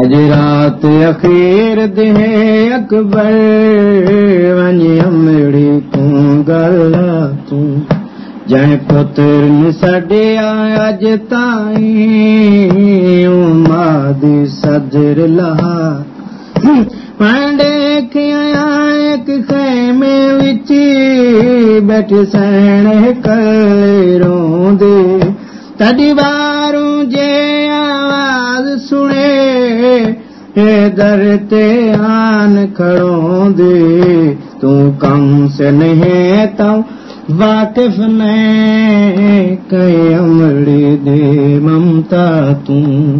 اڄ رات اڪبر وڃي امڙي تون ڳالها تون جنهن پتر سڏيا اڄ تائين مادي کي کيمي وچي روندي تڏهن ٻارون جي दर ते आन खड़ोंदे तू कम से नहीं तम वाकिफ़ न कई अमड़ी दे, ममता तूं।